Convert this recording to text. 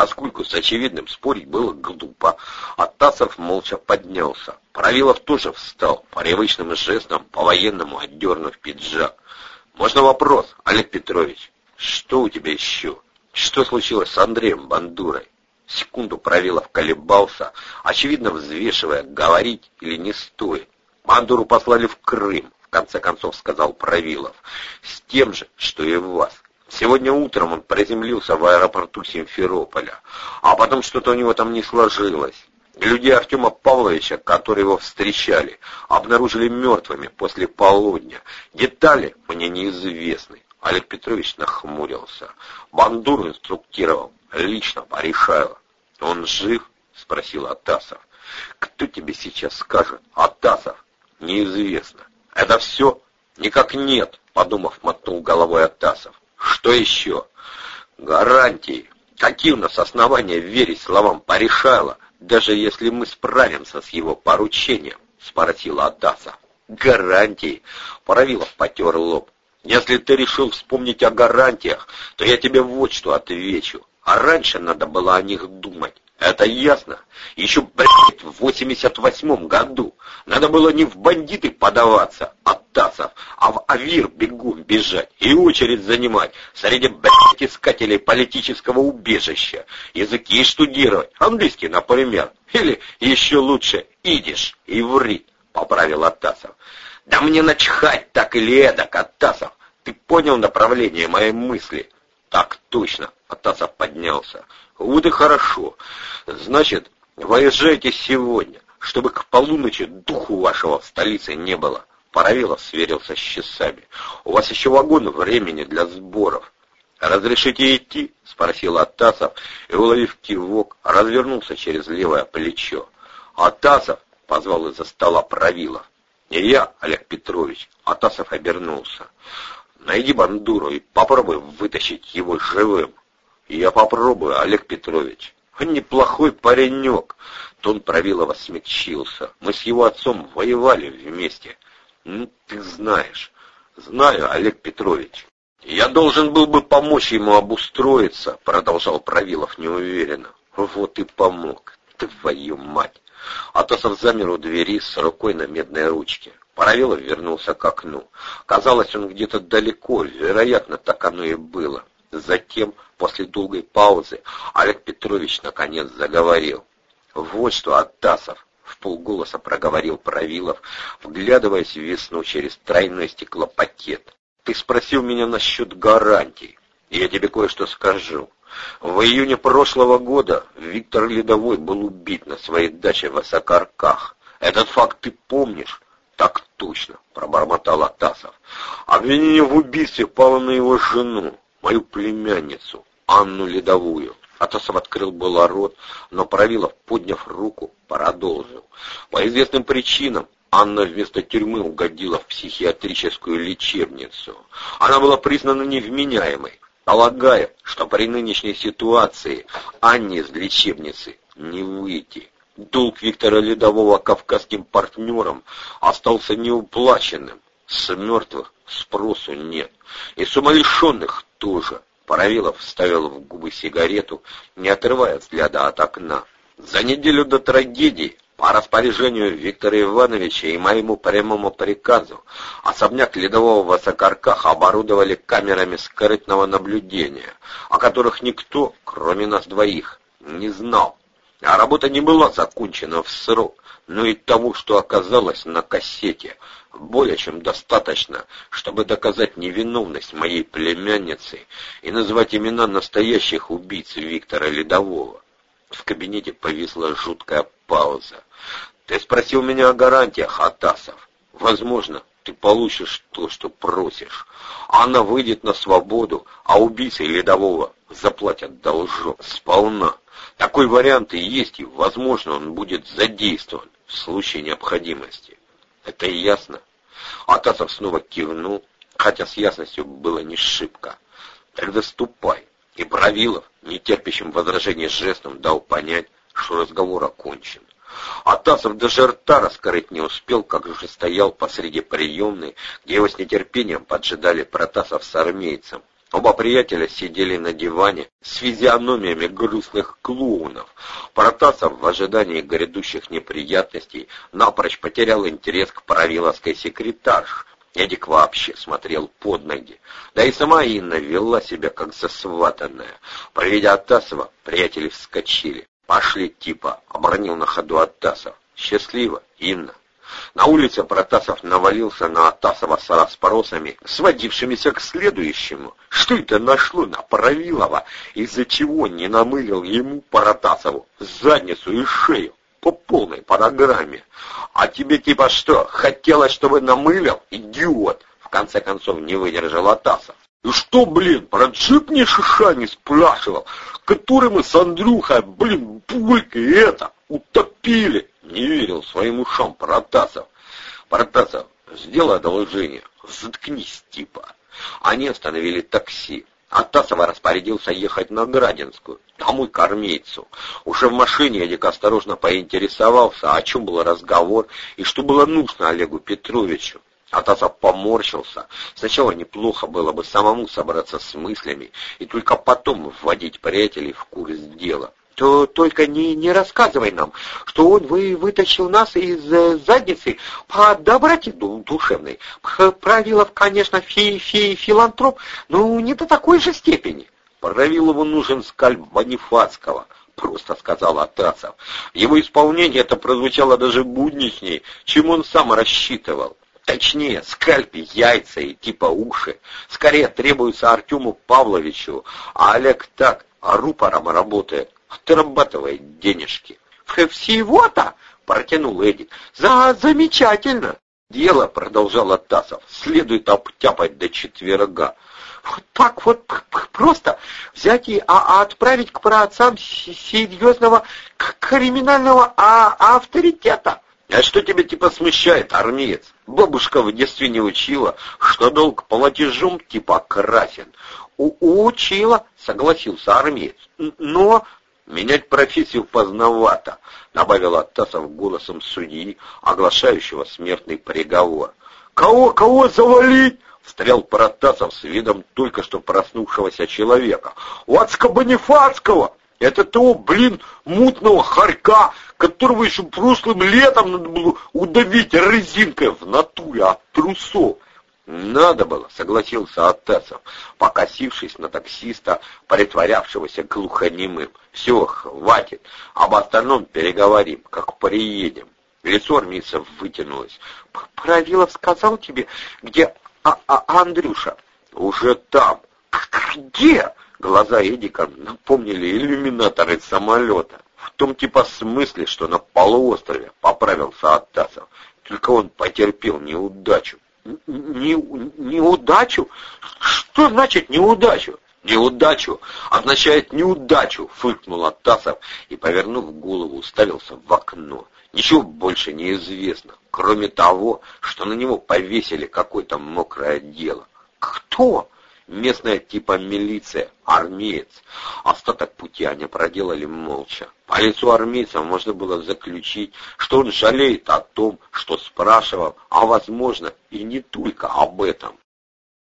Поскольку с очевидным спорить было глупо, Атасов молча поднялся. Правилов тоже встал, привычным жестом, по-военному отдернув пиджак. «Можно вопрос, Олег Петрович? Что у тебя еще? Что случилось с Андреем Бандурой?» Секунду Правилов колебался, очевидно взвешивая, говорить или не стоит. Бандуру послали в Крым, в конце концов сказал Правилов, с тем же, что и вас. Сегодня утром он приземлился в аэропорту Симферополя, а потом что-то у него там не сложилось. Люди Артема Павловича, которые его встречали, обнаружили мертвыми после полудня. Детали мне неизвестны. Олег Петрович нахмурился. Бандуру инструктировал. Лично порешаю. Он жив? Спросил Атасов. Кто тебе сейчас скажет? Атасов. Неизвестно. Это все? Никак нет, подумав, мотнул головой Атасов. Что еще? Гарантии. Какие у нас основания верить словам Паришайла, даже если мы справимся с его поручением? Спросила Атаса. Гарантии. Паравилов потер лоб. Если ты решил вспомнить о гарантиях, то я тебе вот что отвечу. А раньше надо было о них думать. Это ясно. Еще, блядь, в 88-м году надо было не в бандиты подаваться от ТАСов, а в АВИР бегом бежать и очередь занимать среди, блядь, искателей политического убежища. Языки штудировать, английский, например. Или еще лучше, идиш, иврит, поправил Атасов. Да мне начхать так или эдак, Атасов. Ты понял направление моей мысли? Так точно, Атасов поднялся. Вот и хорошо. Значит, выезжайте сегодня, чтобы к полуночи духу вашего в столице не было. Паравилов сверился с часами. У вас еще вагон времени для сборов. «Разрешите идти?» — спросил Атасов, и, уловив кивок, развернулся через левое плечо. «Атасов!» — позвал из-за стола Правилов. «Не я, Олег Петрович!» — Атасов обернулся. «Найди бандуру и попробуй вытащить его живым». «Я попробую, Олег Петрович». «Неплохой паренек». Тон Правилова смягчился. «Мы с его отцом воевали вместе». «Ну, ты знаешь». «Знаю, Олег Петрович». «Я должен был бы помочь ему обустроиться», — продолжал Правилов неуверенно. «Вот и помог. Твою мать!» Атосов замер у двери с рукой на медной ручке. Паравилов вернулся к окну. Казалось, он где-то далеко, вероятно, так оно и было. Затем, после долгой паузы, Олег Петрович наконец заговорил. «Вот что, Атасов!» — в полголоса проговорил Правилов, вглядываясь в весну через тройной стеклопакет. «Ты спросил меня насчет гарантий, я тебе кое-что скажу. В июне прошлого года Виктор Ледовой был убит на своей даче в Осокарках. Этот факт ты помнишь?» «Так точно», — пробормотал Атасов. «Обвинение в убийстве пало на его жену мою племянницу, Анну Ледовую. Атосов открыл было рот, но Правилов, подняв руку, продолжил. По известным причинам Анна вместо тюрьмы угодила в психиатрическую лечебницу. Она была признана невменяемой, полагая, что при нынешней ситуации Анне из лечебницы не выйти. Долг Виктора Ледового кавказским партнерам остался неуплаченным. С мертвых спросу нет. И с умалишенных тоже. Паравилов вставил в губы сигарету, не отрывая взгляда от окна. За неделю до трагедии, по распоряжению Виктора Ивановича и моему прямому приказу, особняк Ледового в Осокарках оборудовали камерами скрытного наблюдения, о которых никто, кроме нас двоих, не знал. А работа не была закончена в срок, но и того, что оказалось на кассете — более чем достаточно, чтобы доказать невиновность моей племянницы и назвать имена настоящих убийц Виктора Ледового. В кабинете повисла жуткая пауза. «Ты спросил меня о гарантиях, Атасов. Возможно, ты получишь то, что просишь. Она выйдет на свободу, а убийцы Ледового заплатят должок сполна. Такой вариант и есть, и, возможно, он будет задействован в случае необходимости. Это ясно. Атасов снова кивнул, хотя с ясностью было не шибко. Тогда ступай. И Бравилов, нетерпящим возражений жестом, дал понять, что разговор окончен. Атасов даже рта раскрыть не успел, как уже стоял посреди приемной, где его с нетерпением поджидали Протасов с армейцем. Оба приятеля сидели на диване с физиономиями грустных клоунов. Протасов в ожидании грядущих неприятностей напрочь потерял интерес к правиловской секретарше. Эдик вообще смотрел под ноги. Да и сама Инна вела себя как засватанная. Проведя Атасова, приятели вскочили. «Пошли, типа!» — обронил на ходу Атасов. «Счастливо, Инна!» На улице Протасов навалился на Атасова с распоросами, сводившимися к следующему. Что это нашло на Правилова, из-за чего не намылил ему Протасову задницу и шею? по полной программе. А тебе типа что, хотелось, чтобы намылил? Идиот! В конце концов не выдержал Атасов. И что, блин, про джип мне шиша не спрашивал, который мы с Андрюхой, блин, пулькой это, утопили. Не верил своим ушам Протасов. Протасов, сделай одолжение, заткнись, типа. Они остановили такси. Атасова распорядился ехать на Градинскую, домой к армейцу. Уже в машине Эдик осторожно поинтересовался, о чем был разговор и что было нужно Олегу Петровичу. Атасов поморщился. Сначала неплохо было бы самому собраться с мыслями и только потом вводить приятелей в курс дела то только не, не рассказывай нам, что он вы, вытащил нас из э, задницы по доброте душевной. Правилов, конечно, фи, фи, филантроп, но не до такой же степени. Правилову нужен скальп Бонифацкого, просто сказал Атасов. Его исполнении это прозвучало даже будничней, чем он сам рассчитывал. Точнее, скальпи, яйца и типа уши. Скорее требуется Артему Павловичу, а Олег так, рупором работает отрабатывает денежки. «Всего-то!» — протянул Эдик. «За замечательно!» «Дело», — продолжал Тасов, — «следует обтяпать до четверга». «Вот так вот просто взять и а, а отправить к праотцам серьезного криминального а, авторитета?» «А что тебя типа смущает, армеец? Бабушка в детстве не учила, что долг платежом типа красен». У «Учила», — согласился армеец. «Но «Менять профессию поздновато», — добавил Оттасов голосом судьи, оглашающего смертный приговор. «Кого, кого завалить?» — встрял Протасов с видом только что проснувшегося человека. «Вацка-Бонифацкого! Это того, блин, мутного хорька, которого еще прошлым летом надо было удавить резинкой в натуре от трусов!» «Надо было», — согласился Аттесов, покосившись на таксиста, притворявшегося глухонемым. «Все, хватит, об остальном переговорим, как приедем». Лицо армейца вытянулось. «Правилов сказал тебе, где а -а Андрюша?» «Уже там». «Где?» Глаза Эдика напомнили иллюминаторы самолета. В том типа смысле, что на полуострове, поправился Аттасов. Только он потерпел неудачу не, неудачу? Что значит неудачу? Неудачу означает неудачу, фыркнул Атасов и, повернув голову, уставился в окно. Ничего больше не известно, кроме того, что на него повесили какое-то мокрое дело. Кто? Местная типа милиция, армеец. Остаток пути они проделали молча. По лицу армейца можно было заключить, что он жалеет о том, что спрашивал, а возможно и не только об этом.